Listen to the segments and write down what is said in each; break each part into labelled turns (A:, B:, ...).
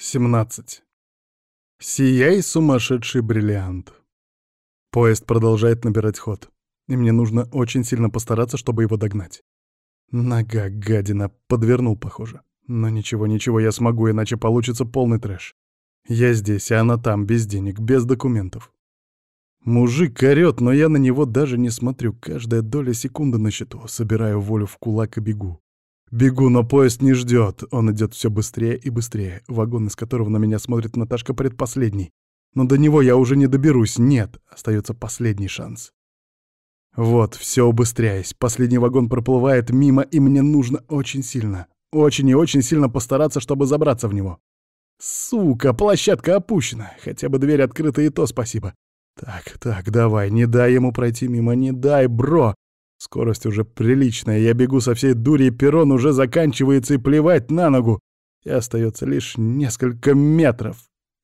A: 17. Сияй, сумасшедший бриллиант. Поезд продолжает набирать ход, и мне нужно очень сильно постараться, чтобы его догнать. Нога, гадина, подвернул, похоже. Но ничего, ничего, я смогу, иначе получится полный трэш. Я здесь, а она там, без денег, без документов. Мужик орёт, но я на него даже не смотрю. Каждая доля секунды на счету. Собираю волю в кулак и бегу. Бегу, но поезд не ждет. Он идет все быстрее и быстрее. Вагон, из которого на меня смотрит Наташка, предпоследний. Но до него я уже не доберусь. Нет, остается последний шанс. Вот, все убыстряясь. Последний вагон проплывает мимо, и мне нужно очень сильно, очень и очень сильно постараться, чтобы забраться в него. Сука, площадка опущена. Хотя бы дверь открыта, и то спасибо. Так, так, давай, не дай ему пройти мимо, не дай, бро. Скорость уже приличная, я бегу со всей дури, и перрон уже заканчивается, и плевать на ногу. И остается лишь несколько метров.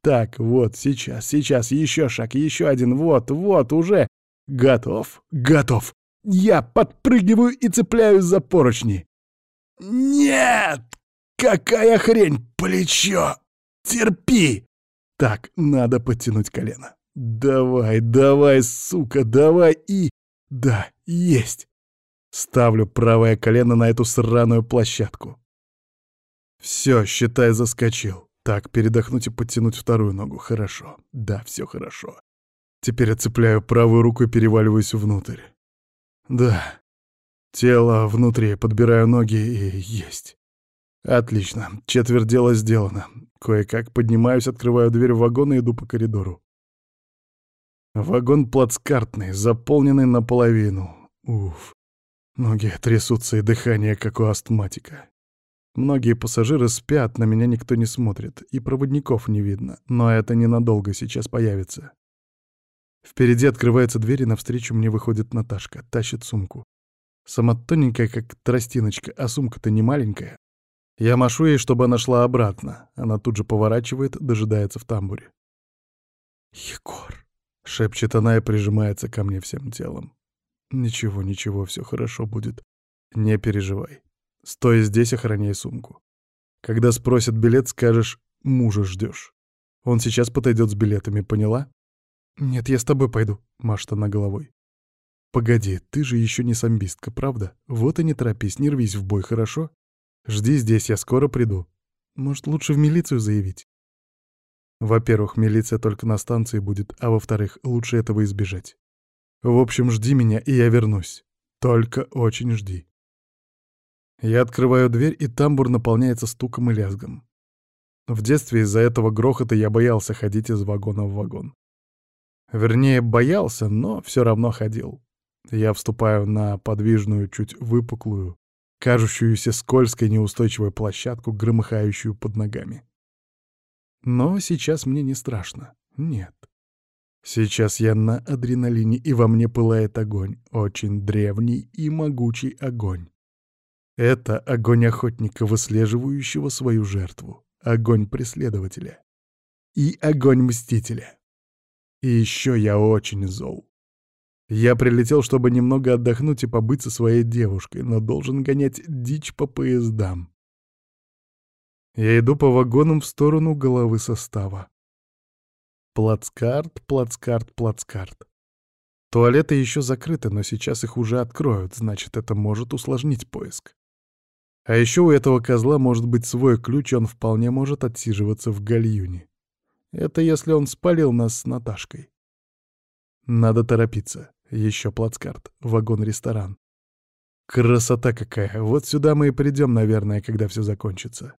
A: Так, вот, сейчас, сейчас, еще шаг, еще один, вот, вот, уже. Готов, готов. Я подпрыгиваю и цепляюсь за поручни. Нет! Какая хрень! Плечо! Терпи! Так, надо подтянуть колено. Давай, давай, сука, давай и... Да, есть. Ставлю правое колено на эту сраную площадку. Все, считай, заскочил. Так, передохнуть и подтянуть вторую ногу. Хорошо. Да, все хорошо. Теперь отцепляю правую руку и переваливаюсь внутрь. Да. Тело внутри, подбираю ноги и есть. Отлично. Четверть дела сделано. Кое-как поднимаюсь, открываю дверь в вагон и иду по коридору. Вагон плацкартный, заполненный наполовину. Уф. Ноги трясутся и дыхание, как у астматика. Многие пассажиры спят, на меня никто не смотрит, и проводников не видно, но это ненадолго сейчас появится. Впереди открывается дверь, и навстречу мне выходит Наташка, тащит сумку. Сама тоненькая, как тростиночка, а сумка-то не маленькая. Я машу ей, чтобы она шла обратно. Она тут же поворачивает, дожидается в тамбуре. «Егор!» — шепчет она и прижимается ко мне всем телом. «Ничего, ничего, все хорошо будет. Не переживай. Стой здесь, охраняй сумку. Когда спросят билет, скажешь «мужа ждешь». Он сейчас подойдет с билетами, поняла?» «Нет, я с тобой пойду», — машет она головой. «Погоди, ты же еще не самбистка, правда? Вот и не торопись, не рвись в бой, хорошо? Жди здесь, я скоро приду. Может, лучше в милицию заявить?» Во-первых, милиция только на станции будет, а во-вторых, лучше этого избежать. В общем, жди меня, и я вернусь. Только очень жди. Я открываю дверь, и тамбур наполняется стуком и лязгом. В детстве из-за этого грохота я боялся ходить из вагона в вагон. Вернее, боялся, но все равно ходил. Я вступаю на подвижную, чуть выпуклую, кажущуюся скользкой неустойчивой площадку, громыхающую под ногами. Но сейчас мне не страшно. Нет. Сейчас я на адреналине, и во мне пылает огонь. Очень древний и могучий огонь. Это огонь охотника, выслеживающего свою жертву. Огонь преследователя. И огонь мстителя. И еще я очень зол. Я прилетел, чтобы немного отдохнуть и побыть со своей девушкой, но должен гонять дичь по поездам. Я иду по вагонам в сторону головы состава. Плацкарт, плацкарт, плацкарт. Туалеты еще закрыты, но сейчас их уже откроют, значит, это может усложнить поиск. А еще у этого козла может быть свой ключ, он вполне может отсиживаться в гальюне. Это если он спалил нас с Наташкой. Надо торопиться. Еще плацкарт, вагон-ресторан. Красота какая! Вот сюда мы и придем, наверное, когда все закончится.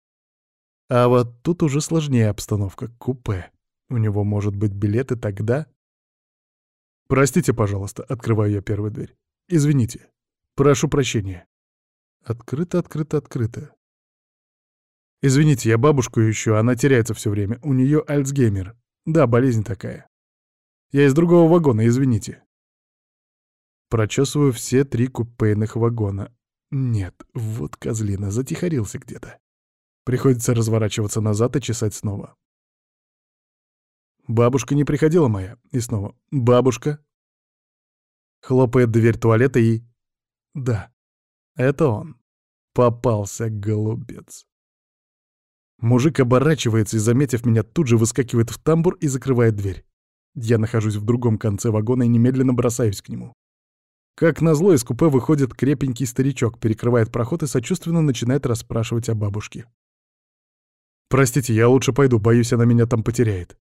A: А вот тут уже сложнее обстановка. Купе. У него может быть билет, и тогда... «Простите, пожалуйста», — открываю я первую дверь. «Извините. Прошу прощения». Открыто, открыто, открыто. «Извините, я бабушку ищу, она теряется все время. У нее Альцгеймер. Да, болезнь такая. Я из другого вагона, извините». Прочесываю все три купейных вагона. Нет, вот козлина, затихарился где-то. Приходится разворачиваться назад и чесать снова. Бабушка не приходила моя. И снова. Бабушка. Хлопает дверь туалета и... Да, это он. Попался голубец. Мужик оборачивается и, заметив меня, тут же выскакивает в тамбур и закрывает дверь. Я нахожусь в другом конце вагона и немедленно бросаюсь к нему. Как назло, из купе выходит крепенький старичок, перекрывает проход и сочувственно начинает расспрашивать о бабушке. «Простите, я лучше пойду, боюсь, она меня там потеряет».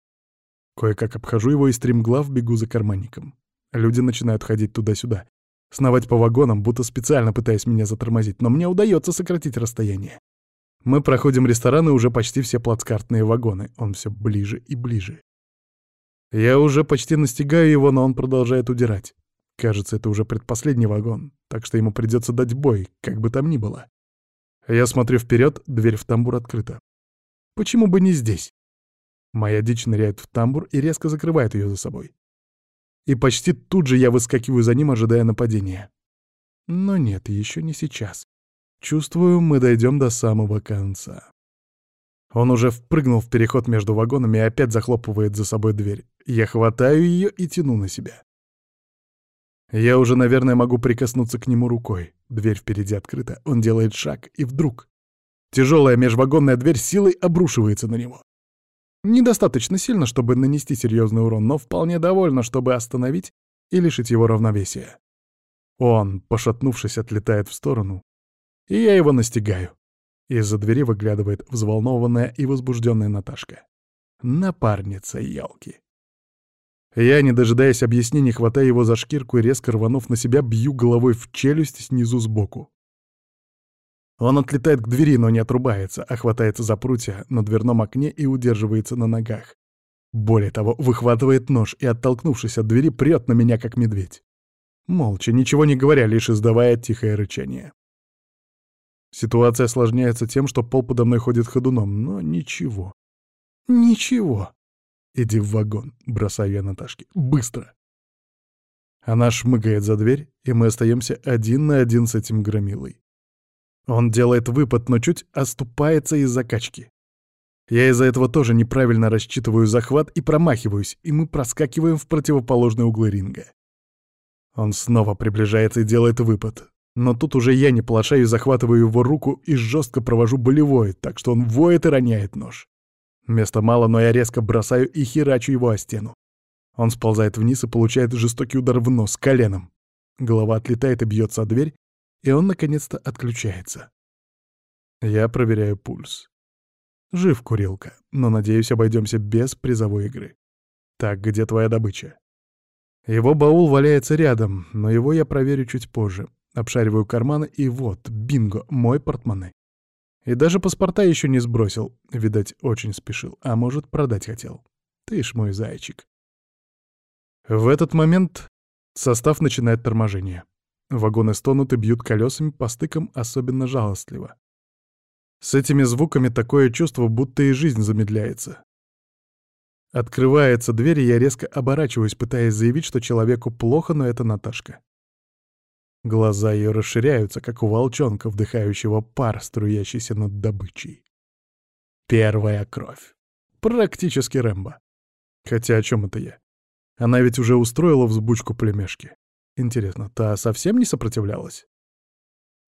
A: Кое-как обхожу его и стремглав бегу за карманником. Люди начинают ходить туда-сюда, сновать по вагонам, будто специально пытаясь меня затормозить, но мне удается сократить расстояние. Мы проходим ресторан и уже почти все плацкартные вагоны. Он все ближе и ближе. Я уже почти настигаю его, но он продолжает удирать. Кажется, это уже предпоследний вагон, так что ему придется дать бой, как бы там ни было. Я смотрю вперед, дверь в тамбур открыта. Почему бы не здесь? Моя дичь ныряет в тамбур и резко закрывает ее за собой. И почти тут же я выскакиваю за ним, ожидая нападения. Но нет, еще не сейчас. Чувствую, мы дойдем до самого конца. Он уже впрыгнул в переход между вагонами и опять захлопывает за собой дверь. Я хватаю ее и тяну на себя. Я уже, наверное, могу прикоснуться к нему рукой. Дверь впереди открыта. Он делает шаг, и вдруг... Тяжелая межвагонная дверь силой обрушивается на него. Недостаточно сильно, чтобы нанести серьезный урон, но вполне довольно, чтобы остановить и лишить его равновесия. Он, пошатнувшись, отлетает в сторону, и я его настигаю. Из-за двери выглядывает взволнованная и возбужденная Наташка. Напарница елки. Я, не дожидаясь объяснений, хватаю его за шкирку и, резко рванув на себя, бью головой в челюсть снизу сбоку. Он отлетает к двери, но не отрубается, а хватается за прутья на дверном окне и удерживается на ногах. Более того, выхватывает нож и, оттолкнувшись от двери, прет на меня, как медведь. Молча, ничего не говоря, лишь издавая тихое рычание. Ситуация осложняется тем, что пол подо мной ходит ходуном, но ничего. Ничего. «Иди в вагон», — бросаю я Наташке. «Быстро!» Она шмыгает за дверь, и мы остаемся один на один с этим громилой. Он делает выпад, но чуть оступается из закачки. Я из-за этого тоже неправильно рассчитываю захват и промахиваюсь, и мы проскакиваем в противоположные углы ринга. Он снова приближается и делает выпад. Но тут уже я не плашаю, захватываю его руку и жестко провожу болевой, так что он воет и роняет нож. Места мало, но я резко бросаю и херачу его о стену. Он сползает вниз и получает жестокий удар в нос коленом. Голова отлетает и бьется о дверь, и он наконец-то отключается. Я проверяю пульс. Жив курилка, но, надеюсь, обойдемся без призовой игры. Так, где твоя добыча? Его баул валяется рядом, но его я проверю чуть позже. Обшариваю карманы, и вот, бинго, мой портмоне. И даже паспорта еще не сбросил. Видать, очень спешил. А может, продать хотел. Ты ж мой зайчик. В этот момент состав начинает торможение. Вагоны стонут и бьют колесами по стыкам особенно жалостливо. С этими звуками такое чувство, будто и жизнь замедляется. Открывается дверь, и я резко оборачиваюсь, пытаясь заявить, что человеку плохо, но это Наташка. Глаза ее расширяются, как у волчонка, вдыхающего пар, струящийся над добычей. Первая кровь. Практически Рэмбо. Хотя о чем это я? Она ведь уже устроила взбучку племешки. Интересно, та совсем не сопротивлялась?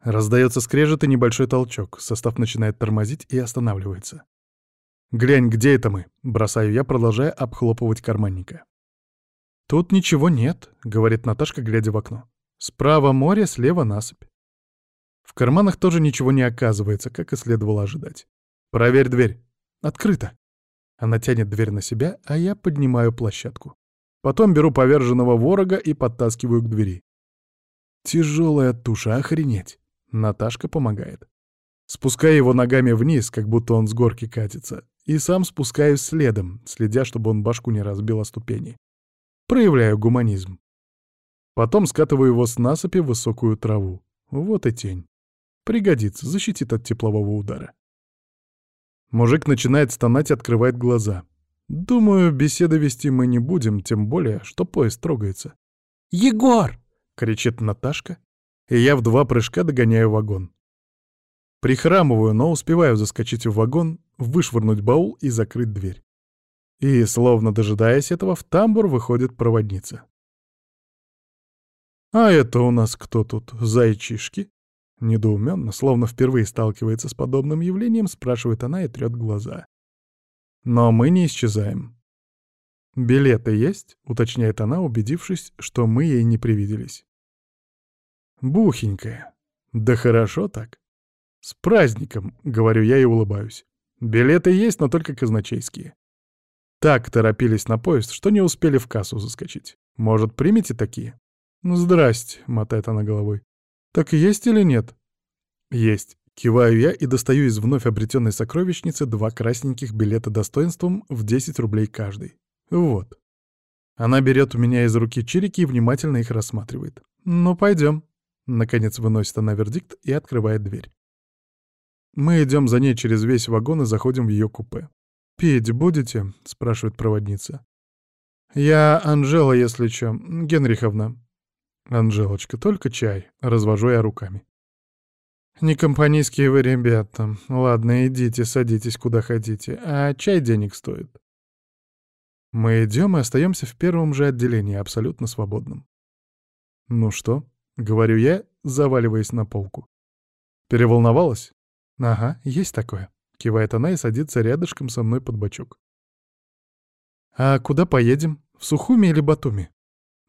A: Раздается скрежет и небольшой толчок. Состав начинает тормозить и останавливается. «Глянь, где это мы?» — бросаю я, продолжая обхлопывать карманника. «Тут ничего нет», — говорит Наташка, глядя в окно. Справа море, слева насыпь. В карманах тоже ничего не оказывается, как и следовало ожидать. «Проверь дверь. Открыто». Она тянет дверь на себя, а я поднимаю площадку. Потом беру поверженного ворога и подтаскиваю к двери. Тяжелая туша, охренеть. Наташка помогает. Спускаю его ногами вниз, как будто он с горки катится, и сам спускаюсь следом, следя, чтобы он башку не разбил о ступени. Проявляю гуманизм. Потом скатываю его с насыпи в высокую траву. Вот и тень. Пригодится, защитит от теплового удара. Мужик начинает стонать и открывает глаза. Думаю, беседы вести мы не будем, тем более, что поезд трогается. «Егор!» — кричит Наташка, и я в два прыжка догоняю вагон. Прихрамываю, но успеваю заскочить в вагон, вышвырнуть баул и закрыть дверь. И, словно дожидаясь этого, в тамбур выходит проводница. «А это у нас кто тут? Зайчишки?» Недоуменно, словно впервые сталкивается с подобным явлением, спрашивает она и трет глаза. Но мы не исчезаем. «Билеты есть?» — уточняет она, убедившись, что мы ей не привиделись. «Бухенькая. Да хорошо так. С праздником!» — говорю я и улыбаюсь. «Билеты есть, но только казначейские. Так торопились на поезд, что не успели в кассу заскочить. Может, примете такие?» «Ну, здрасте», — мотает она головой. «Так есть или нет?» «Есть». Киваю я и достаю из вновь обретенной сокровищницы два красненьких билета достоинством в 10 рублей каждый. Вот. Она берет у меня из руки чирики и внимательно их рассматривает. «Ну, пойдем. Наконец выносит она вердикт и открывает дверь. Мы идем за ней через весь вагон и заходим в ее купе. «Пить будете?» — спрашивает проводница. «Я Анжела, если чё, Генриховна». «Анжелочка, только чай», — развожу я руками. «Не компанейские вы ребята. Ладно, идите, садитесь куда хотите. А чай денег стоит». Мы идем и остаемся в первом же отделении, абсолютно свободном. «Ну что?» — говорю я, заваливаясь на полку. «Переволновалась?» «Ага, есть такое», — кивает она и садится рядышком со мной под бочок. «А куда поедем? В Сухуми или Батуми?»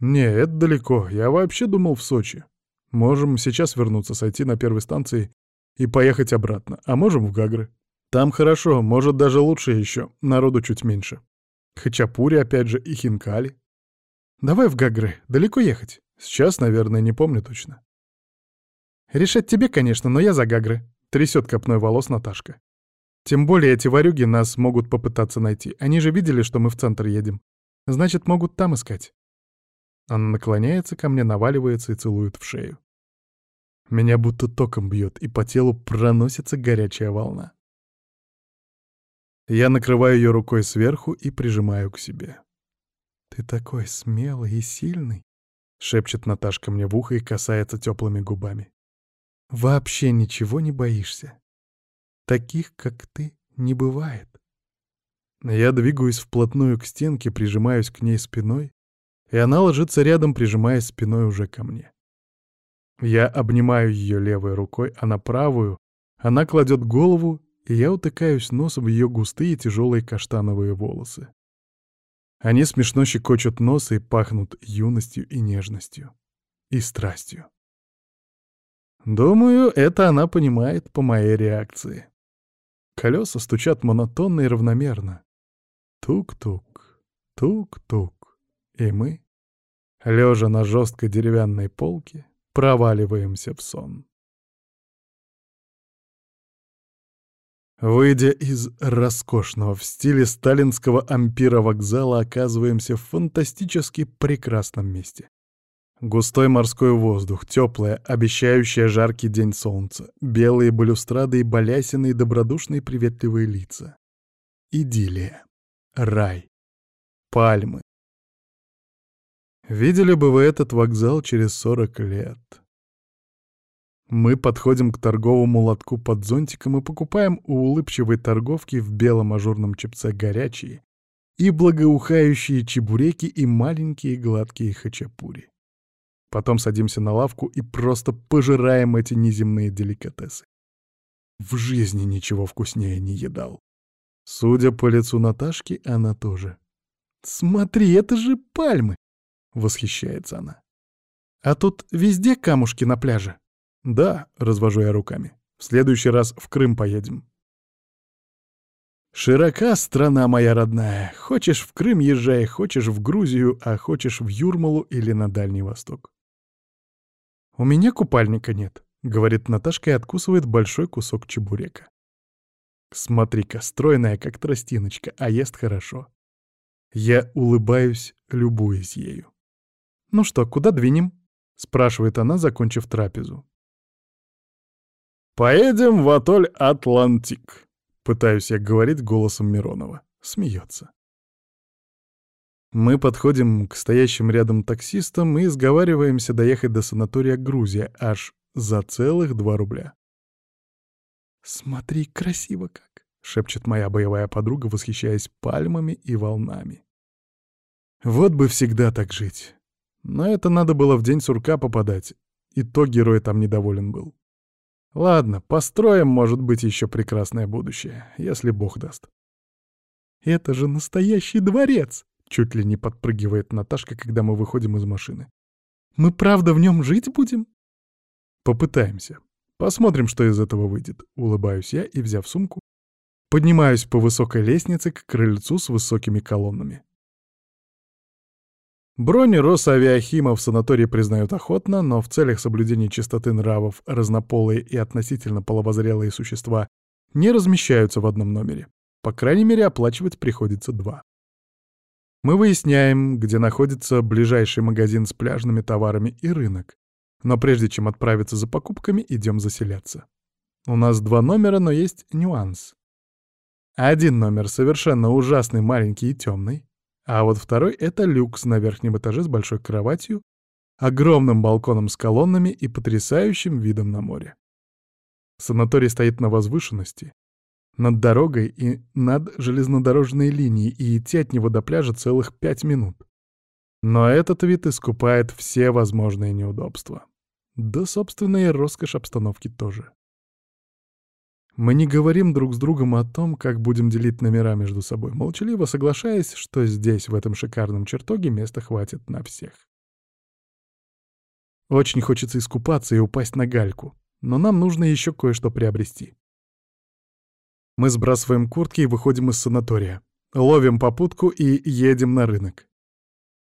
A: «Не, это далеко. Я вообще думал в Сочи. Можем сейчас вернуться, сойти на первой станции и поехать обратно, а можем в Гагры. Там хорошо, может даже лучше еще, народу чуть меньше. Хачапури опять же и Хинкали. Давай в Гагры, далеко ехать? Сейчас, наверное, не помню точно. Решать тебе, конечно, но я за Гагры. Трясет копной волос Наташка. Тем более эти ворюги нас могут попытаться найти. Они же видели, что мы в центр едем. Значит, могут там искать. Она наклоняется ко мне, наваливается и целует в шею. Меня будто током бьет, и по телу проносится горячая волна. Я накрываю ее рукой сверху и прижимаю к себе. «Ты такой смелый и сильный», — шепчет Наташка мне в ухо и касается теплыми губами. Вообще ничего не боишься. Таких, как ты, не бывает. Я двигаюсь вплотную к стенке, прижимаюсь к ней спиной, и она ложится рядом, прижимаясь спиной уже ко мне. Я обнимаю ее левой рукой, а на правую она кладет голову, и я утыкаюсь носом в ее густые тяжелые каштановые волосы. Они смешно щекочут нос и пахнут юностью и нежностью. И страстью. Думаю, это она понимает по моей реакции. Колеса стучат монотонно и равномерно. Тук-тук, тук-тук. И мы, лежа на жесткой деревянной полке, проваливаемся в сон. Выйдя из роскошного в стиле сталинского ампира вокзала, оказываемся в фантастически прекрасном месте. Густой морской воздух, теплое, обещающее жаркий день солнца, белые балюстрады и балясины добродушные приветливые лица. Идиллия. Рай. Пальмы. Видели бы вы этот вокзал через 40 лет. Мы подходим к торговому лотку под зонтиком и покупаем у улыбчивой торговки в белом ажурном чепце горячие и благоухающие чебуреки и маленькие гладкие хачапури. Потом садимся на лавку и просто пожираем эти неземные деликатесы. В жизни ничего вкуснее не едал. Судя по лицу Наташки, она тоже. «Смотри, это же пальмы!» — восхищается она. «А тут везде камушки на пляже?» «Да», — развожу я руками. «В следующий раз в Крым поедем». Широка страна моя родная. Хочешь в Крым езжай, хочешь в Грузию, а хочешь в Юрмалу или на Дальний Восток. «У меня купальника нет», — говорит Наташка и откусывает большой кусок чебурека. Смотри-ка, стройная, как тростиночка, а ест хорошо. Я улыбаюсь, любуясь ею. «Ну что, куда двинем?» — спрашивает она, закончив трапезу. «Поедем в атоль Атлантик», — пытаюсь я говорить голосом Миронова. Смеется. Мы подходим к стоящим рядом таксистам и сговариваемся доехать до санатория Грузия аж за целых два рубля. «Смотри, красиво как!» — шепчет моя боевая подруга, восхищаясь пальмами и волнами. Вот бы всегда так жить. Но это надо было в день сурка попадать, и то герой там недоволен был. Ладно, построим, может быть, еще прекрасное будущее, если Бог даст. «Это же настоящий дворец!» — чуть ли не подпрыгивает Наташка, когда мы выходим из машины. «Мы правда в нем жить будем?» «Попытаемся. Посмотрим, что из этого выйдет», — улыбаюсь я и, взяв сумку, поднимаюсь по высокой лестнице к крыльцу с высокими колоннами. Брони Росавиахима в санатории признают охотно, но в целях соблюдения чистоты нравов разнополые и относительно половозрелые существа не размещаются в одном номере. По крайней мере, оплачивать приходится два. Мы выясняем, где находится ближайший магазин с пляжными товарами и рынок. Но прежде чем отправиться за покупками, идем заселяться. У нас два номера, но есть нюанс. Один номер совершенно ужасный, маленький и темный. А вот второй — это люкс на верхнем этаже с большой кроватью, огромным балконом с колоннами и потрясающим видом на море. Санаторий стоит на возвышенности, над дорогой и над железнодорожной линией, и идти от него до пляжа целых пять минут. Но этот вид искупает все возможные неудобства. Да, собственно, и роскошь обстановки тоже. Мы не говорим друг с другом о том, как будем делить номера между собой, молчаливо соглашаясь, что здесь, в этом шикарном чертоге, места хватит на всех. Очень хочется искупаться и упасть на гальку, но нам нужно еще кое-что приобрести. Мы сбрасываем куртки и выходим из санатория, ловим попутку и едем на рынок.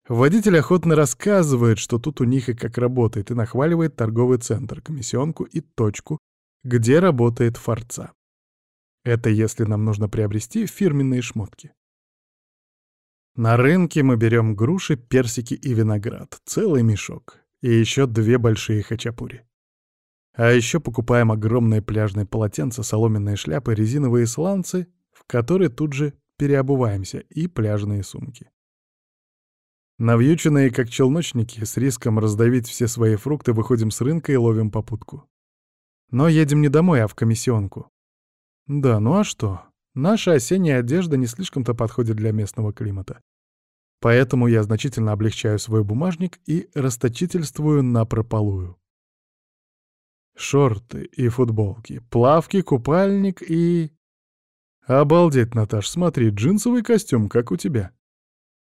A: Водитель охотно рассказывает, что тут у них и как работает, и нахваливает торговый центр, комиссионку и точку, где работает форца. Это если нам нужно приобрести фирменные шмотки. На рынке мы берем груши, персики и виноград, целый мешок, и еще две большие хачапури. А еще покупаем огромные пляжные полотенца, соломенные шляпы, резиновые сланцы, в которые тут же переобуваемся, и пляжные сумки. Навьюченные, как челночники, с риском раздавить все свои фрукты, выходим с рынка и ловим попутку. Но едем не домой, а в комиссионку. Да, ну а что? Наша осенняя одежда не слишком-то подходит для местного климата. Поэтому я значительно облегчаю свой бумажник и расточительствую на прополую. Шорты и футболки, плавки, купальник и... Обалдеть, Наташ, смотри, джинсовый костюм, как у тебя.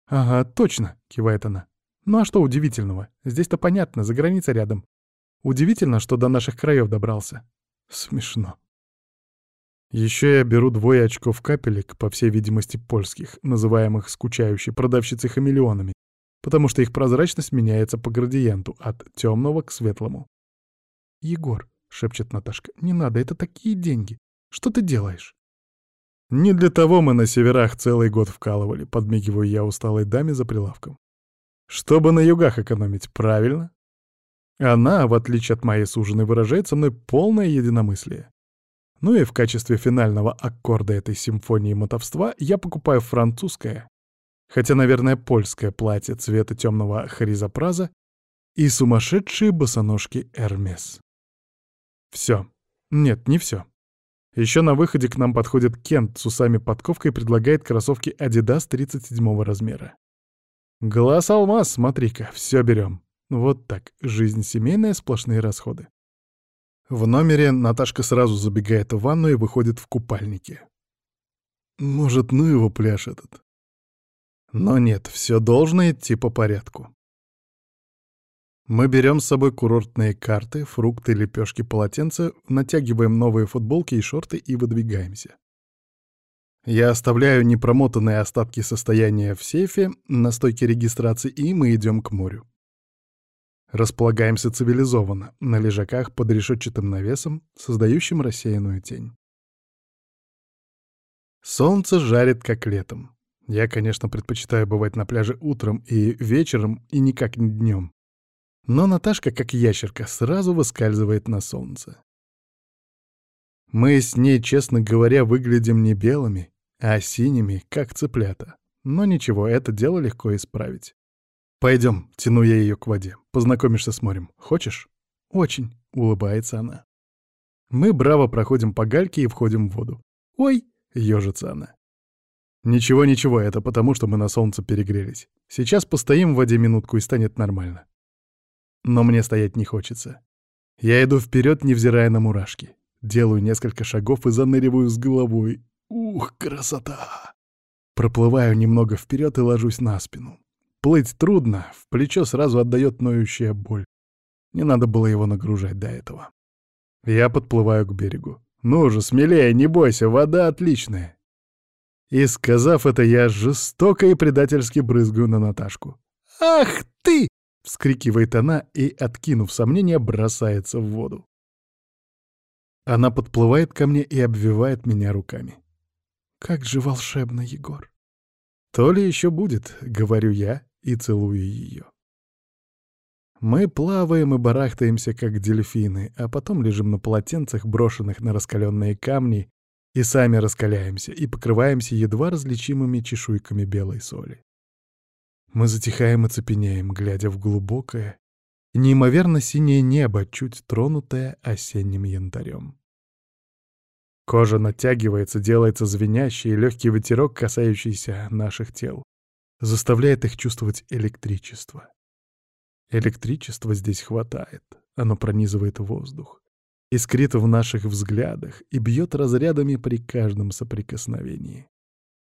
A: Ага, точно, кивает она. Ну а что удивительного? Здесь-то понятно, за границей рядом. Удивительно, что до наших краев добрался. Смешно. Еще я беру двое очков капелек, по всей видимости польских, называемых скучающей продавщицей хамелеонами, потому что их прозрачность меняется по градиенту от темного к светлому. «Егор», — шепчет Наташка, — «не надо, это такие деньги. Что ты делаешь?» «Не для того мы на северах целый год вкалывали», — подмигиваю я усталой даме за прилавком. «Чтобы на югах экономить, правильно?» Она, в отличие от моей суженой, выражает со мной полное единомыслие. Ну и в качестве финального аккорда этой симфонии мотовства я покупаю французское, хотя, наверное, польское платье цвета темного хризопраза и сумасшедшие босоножки Эрмес. Все. Нет, не все. Еще на выходе к нам подходит Кент с усами-подковкой и предлагает кроссовки Adidas 37 размера. Глаз алмаз, смотри-ка, все берем. Вот так, жизнь семейная, сплошные расходы. В номере Наташка сразу забегает в ванну и выходит в купальнике. Может, ну его пляж этот. Но нет, все должно идти по порядку. Мы берем с собой курортные карты, фрукты, лепешки, полотенца, натягиваем новые футболки и шорты и выдвигаемся. Я оставляю непромотанные остатки состояния в сейфе на стойке регистрации, и мы идем к морю. Располагаемся цивилизованно, на лежаках под решетчатым навесом, создающим рассеянную тень. Солнце жарит, как летом. Я, конечно, предпочитаю бывать на пляже утром и вечером, и никак не днем. Но Наташка, как ящерка, сразу выскальзывает на солнце. Мы с ней, честно говоря, выглядим не белыми, а синими, как цыплята. Но ничего, это дело легко исправить. Пойдем, тяну я ее к воде. Познакомишься с морем. Хочешь? Очень, улыбается она. Мы браво проходим по гальке и входим в воду. Ой, ежится она. Ничего, ничего, это потому, что мы на солнце перегрелись. Сейчас постоим в воде минутку и станет нормально. Но мне стоять не хочется. Я иду вперед, невзирая на мурашки. Делаю несколько шагов и заныриваю с головой. Ух, красота! Проплываю немного вперед и ложусь на спину. Плыть трудно, в плечо сразу отдает ноющая боль. Не надо было его нагружать до этого. Я подплываю к берегу. «Ну же, смелее, не бойся, вода отличная!» И, сказав это, я жестоко и предательски брызгаю на Наташку. «Ах ты!» — вскрикивает она и, откинув сомнения, бросается в воду. Она подплывает ко мне и обвивает меня руками. «Как же волшебно, Егор!» «То ли еще будет», — говорю я и целую ее. Мы плаваем и барахтаемся, как дельфины, а потом лежим на полотенцах, брошенных на раскаленные камни, и сами раскаляемся и покрываемся едва различимыми чешуйками белой соли. Мы затихаем и цепенеем, глядя в глубокое, неимоверно синее небо, чуть тронутое осенним янтарем. Кожа натягивается, делается звенящий, легкий ветерок, касающийся наших тел, заставляет их чувствовать электричество. Электричества здесь хватает, оно пронизывает воздух, искрит в наших взглядах и бьет разрядами при каждом соприкосновении.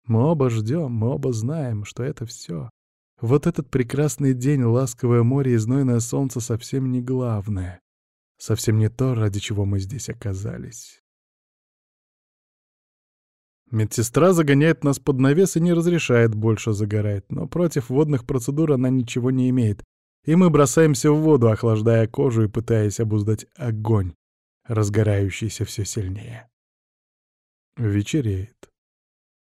A: Мы оба ждем, мы оба знаем, что это все. Вот этот прекрасный день, ласковое море и знойное солнце совсем не главное. Совсем не то, ради чего мы здесь оказались. Медсестра загоняет нас под навес и не разрешает больше загорать, но против водных процедур она ничего не имеет, и мы бросаемся в воду, охлаждая кожу и пытаясь обуздать огонь, разгорающийся все сильнее. Вечереет.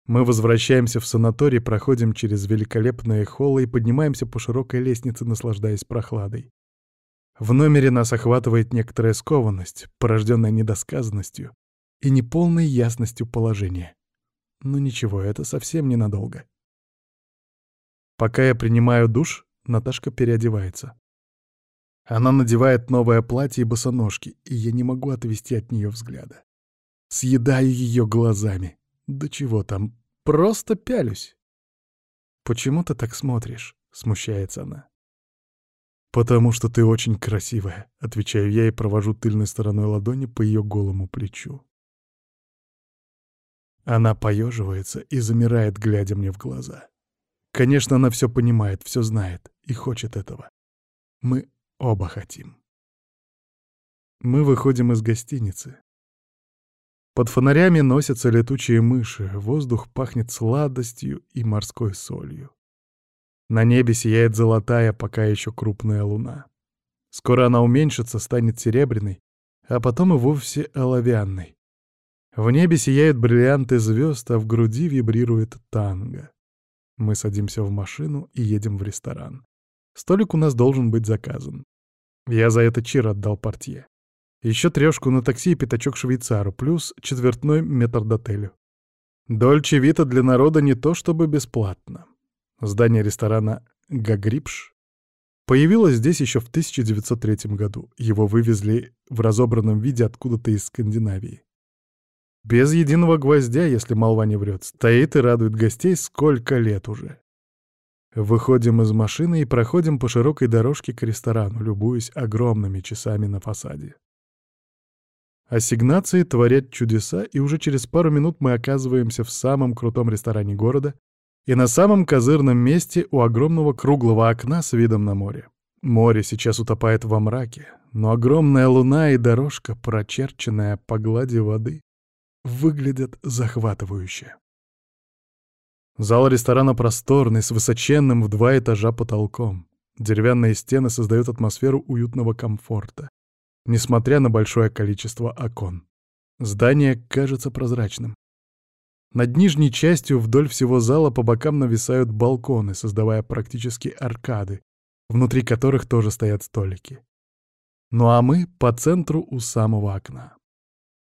A: Мы возвращаемся в санаторий, проходим через великолепные холлы и поднимаемся по широкой лестнице, наслаждаясь прохладой. В номере нас охватывает некоторая скованность, порожденная недосказанностью и неполной ясностью положения. Но ничего, это совсем ненадолго. Пока я принимаю душ, Наташка переодевается. Она надевает новое платье и босоножки, и я не могу отвести от нее взгляда. Съедаю ее глазами. Да чего там, просто пялюсь. «Почему ты так смотришь?» — смущается она. «Потому что ты очень красивая», — отвечаю я и провожу тыльной стороной ладони по ее голому плечу. Она поеживается и замирает, глядя мне в глаза. Конечно, она все понимает, все знает и хочет этого. Мы оба хотим. Мы выходим из гостиницы. Под фонарями носятся летучие мыши, воздух пахнет сладостью и морской солью. На небе сияет золотая, пока еще крупная луна. Скоро она уменьшится, станет серебряной, а потом и вовсе оловянной. В небе сияют бриллианты звезд, а в груди вибрирует танго. Мы садимся в машину и едем в ресторан. Столик у нас должен быть заказан. Я за это чир отдал портье. Еще трешку на такси и пятачок швейцару, плюс четвертной метрдотелю. Дольче Вита для народа не то чтобы бесплатно. Здание ресторана «Гагрипш» появилось здесь еще в 1903 году. Его вывезли в разобранном виде откуда-то из Скандинавии. Без единого гвоздя, если молва не врет, стоит и радует гостей сколько лет уже. Выходим из машины и проходим по широкой дорожке к ресторану, любуясь огромными часами на фасаде. Ассигнации творят чудеса, и уже через пару минут мы оказываемся в самом крутом ресторане города и на самом козырном месте у огромного круглого окна с видом на море. Море сейчас утопает во мраке, но огромная луна и дорожка, прочерченная по глади воды, выглядят захватывающе. Зал ресторана просторный, с высоченным в два этажа потолком. Деревянные стены создают атмосферу уютного комфорта, несмотря на большое количество окон. Здание кажется прозрачным. Над нижней частью вдоль всего зала по бокам нависают балконы, создавая практически аркады, внутри которых тоже стоят столики. Ну а мы по центру у самого окна.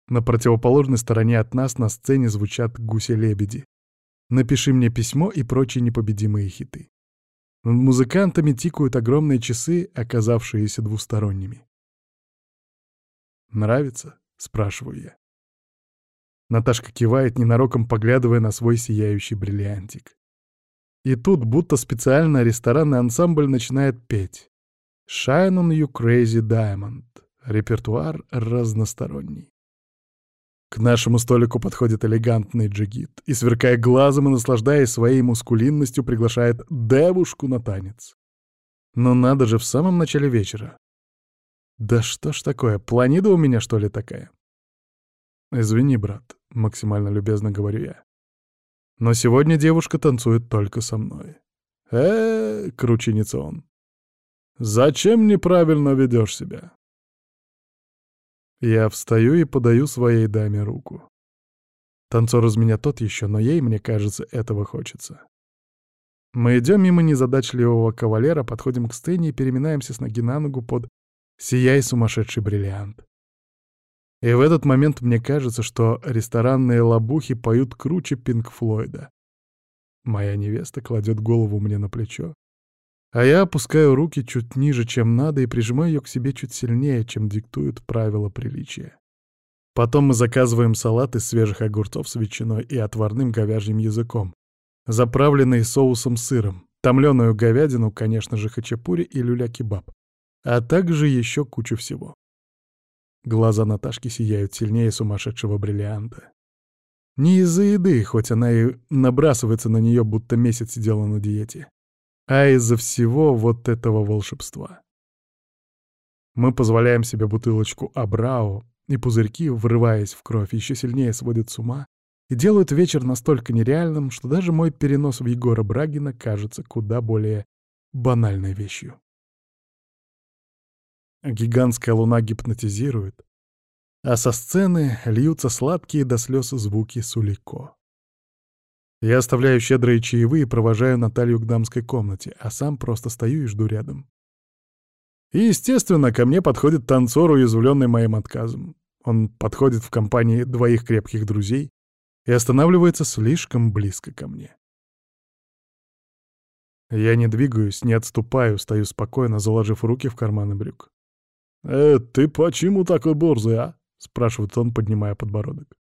A: На противоположной стороне от нас на сцене звучат гуси-лебеди. «Напиши мне письмо» и прочие непобедимые хиты. Над музыкантами тикают огромные часы, оказавшиеся двусторонними. «Нравится?» — спрашиваю я. Наташка кивает, ненароком поглядывая на свой сияющий бриллиантик. И тут, будто специально ресторанный ансамбль начинает петь. «Shine on you crazy diamond». Репертуар разносторонний. К нашему столику подходит элегантный джигит и, сверкая глазом и наслаждаясь своей мускулинностью, приглашает девушку на танец. Но надо же в самом начале вечера. Да что ж такое, планида у меня, что ли, такая? Извини, брат, максимально любезно говорю я. Но сегодня девушка танцует только со мной. э, кручинится он. Зачем неправильно ведешь себя? Я встаю и подаю своей даме руку. Танцор из меня тот еще, но ей, мне кажется, этого хочется. Мы идем мимо незадачливого кавалера, подходим к сцене и переминаемся с ноги на ногу под «Сияй, сумасшедший бриллиант». И в этот момент мне кажется, что ресторанные лабухи поют круче Пинк Флойда. Моя невеста кладет голову мне на плечо, а я опускаю руки чуть ниже, чем надо, и прижимаю ее к себе чуть сильнее, чем диктуют правила приличия. Потом мы заказываем салат из свежих огурцов с ветчиной и отварным говяжьим языком, заправленный соусом сыром, томленую говядину, конечно же, хачапури и люля-кебаб, а также еще кучу всего. Глаза Наташки сияют сильнее сумасшедшего бриллианта. Не из-за еды, хоть она и набрасывается на нее, будто месяц сидела на диете а из-за всего вот этого волшебства. Мы позволяем себе бутылочку Абрау, и пузырьки, врываясь в кровь, еще сильнее сводят с ума и делают вечер настолько нереальным, что даже мой перенос в Егора Брагина кажется куда более банальной вещью. Гигантская луна гипнотизирует, а со сцены льются сладкие до слез звуки сулико. Я оставляю щедрые чаевые и провожаю Наталью к дамской комнате, а сам просто стою и жду рядом. И, естественно, ко мне подходит танцор, уязвленный моим отказом. Он подходит в компании двоих крепких друзей и останавливается слишком близко ко мне. Я не двигаюсь, не отступаю, стою спокойно, заложив руки в карманы брюк. «Э, ты почему такой борзый, а?» — спрашивает он, поднимая подбородок.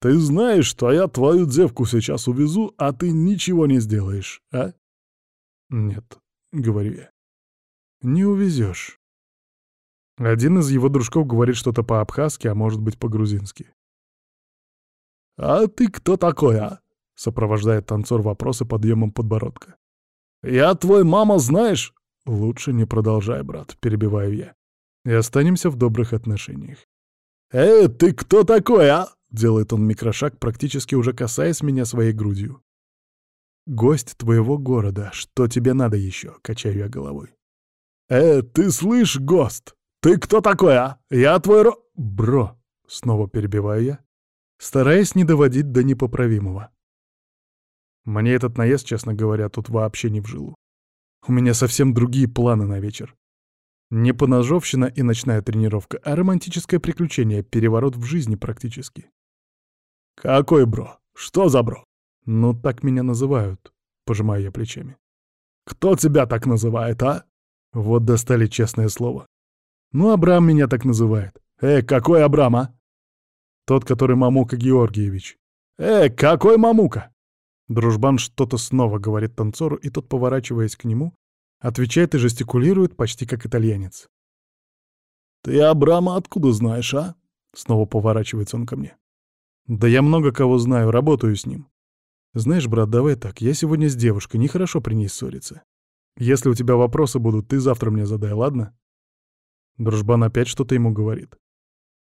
A: Ты знаешь, что я твою девку сейчас увезу, а ты ничего не сделаешь, а? Нет, говорю я. Не увезешь. Один из его дружков говорит что-то по-абхазски, а может быть по-грузински. «А ты кто такой, а?» — сопровождает танцор вопросы подъемом подбородка. «Я твой мама, знаешь?» «Лучше не продолжай, брат», — перебиваю я. «И останемся в добрых отношениях». «Э, ты кто такой, а?» Делает он микрошаг, практически уже касаясь меня своей грудью. «Гость твоего города, что тебе надо еще?» — качаю я головой. «Э, ты слышь, гост? Ты кто такой, а? Я твой ро...» «Бро!» — снова перебиваю я, стараясь не доводить до непоправимого. Мне этот наезд, честно говоря, тут вообще не в жилу. У меня совсем другие планы на вечер. Не поножовщина и ночная тренировка, а романтическое приключение, переворот в жизни практически. «Какой бро? Что за бро?» «Ну, так меня называют», — пожимаю я плечами. «Кто тебя так называет, а?» Вот достали честное слово. «Ну, Абрам меня так называет». «Э, какой Абрам, а?» «Тот, который Мамука Георгиевич». «Э, какой Мамука?» Дружбан что-то снова говорит танцору, и тот, поворачиваясь к нему, отвечает и жестикулирует почти как итальянец. «Ты Абрама откуда знаешь, а?» Снова поворачивается он ко мне. Да я много кого знаю, работаю с ним. Знаешь, брат, давай так, я сегодня с девушкой, нехорошо при ней ссориться. Если у тебя вопросы будут, ты завтра мне задай, ладно? Дружбан опять что-то ему говорит.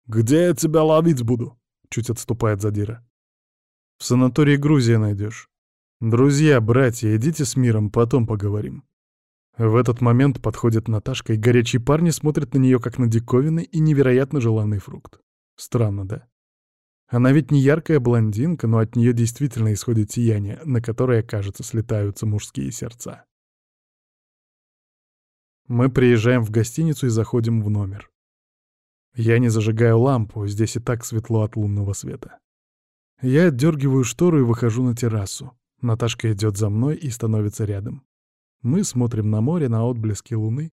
A: «Где я тебя ловить буду?» — чуть отступает задира. «В санатории Грузия найдешь. Друзья, братья, идите с миром, потом поговорим». В этот момент подходит Наташка, и горячие парни смотрят на нее как на диковинный и невероятно желанный фрукт. Странно, да? Она ведь не яркая блондинка, но от нее действительно исходит сияние, на которое, кажется, слетаются мужские сердца. Мы приезжаем в гостиницу и заходим в номер. Я не зажигаю лампу, здесь и так светло от лунного света. Я отдергиваю штору и выхожу на террасу. Наташка идет за мной и становится рядом. Мы смотрим на море, на отблески луны,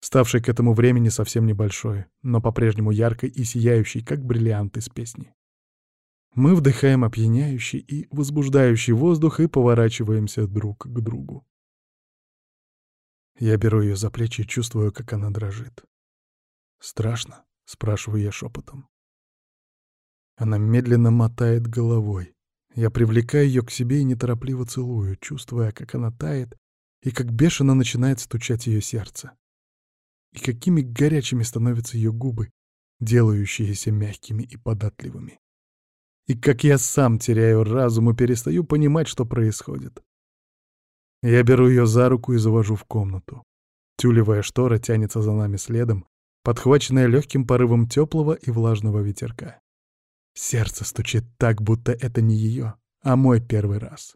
A: ставшей к этому времени совсем небольшой, но по-прежнему яркой и сияющей, как бриллиант из песни. Мы вдыхаем опьяняющий и возбуждающий воздух и поворачиваемся друг к другу. Я беру ее за плечи и чувствую, как она дрожит. «Страшно?» — спрашиваю я шепотом. Она медленно мотает головой. Я привлекаю ее к себе и неторопливо целую, чувствуя, как она тает и как бешено начинает стучать ее сердце. И какими горячими становятся ее губы, делающиеся мягкими и податливыми. И как я сам теряю разум и перестаю понимать, что происходит. Я беру ее за руку и завожу в комнату. Тюлевая штора тянется за нами следом, подхваченная легким порывом теплого и влажного ветерка. Сердце стучит так, будто это не ее, а мой первый раз.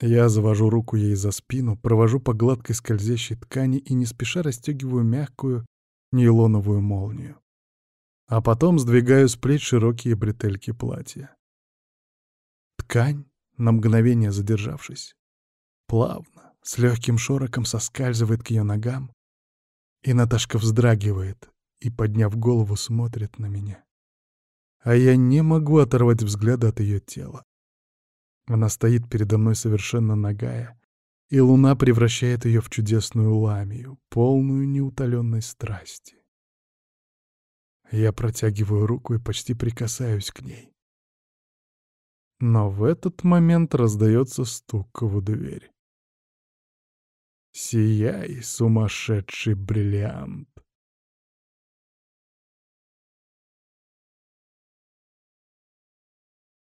A: Я завожу руку ей за спину, провожу по гладкой скользящей ткани и не спеша расстегиваю мягкую нейлоновую молнию. А потом сдвигаю с плеч широкие бретельки платья. Ткань, на мгновение задержавшись, плавно, с легким шороком соскальзывает к ее ногам, и Наташка вздрагивает и, подняв голову, смотрит на меня. А я не могу оторвать взгляда от ее тела. Она стоит передо мной совершенно нагая, и луна превращает ее в чудесную ламию, полную неутоленной страсти. Я протягиваю руку и почти прикасаюсь к ней. Но в этот момент раздается стук в дверь. «Сияй, сумасшедший бриллиант!»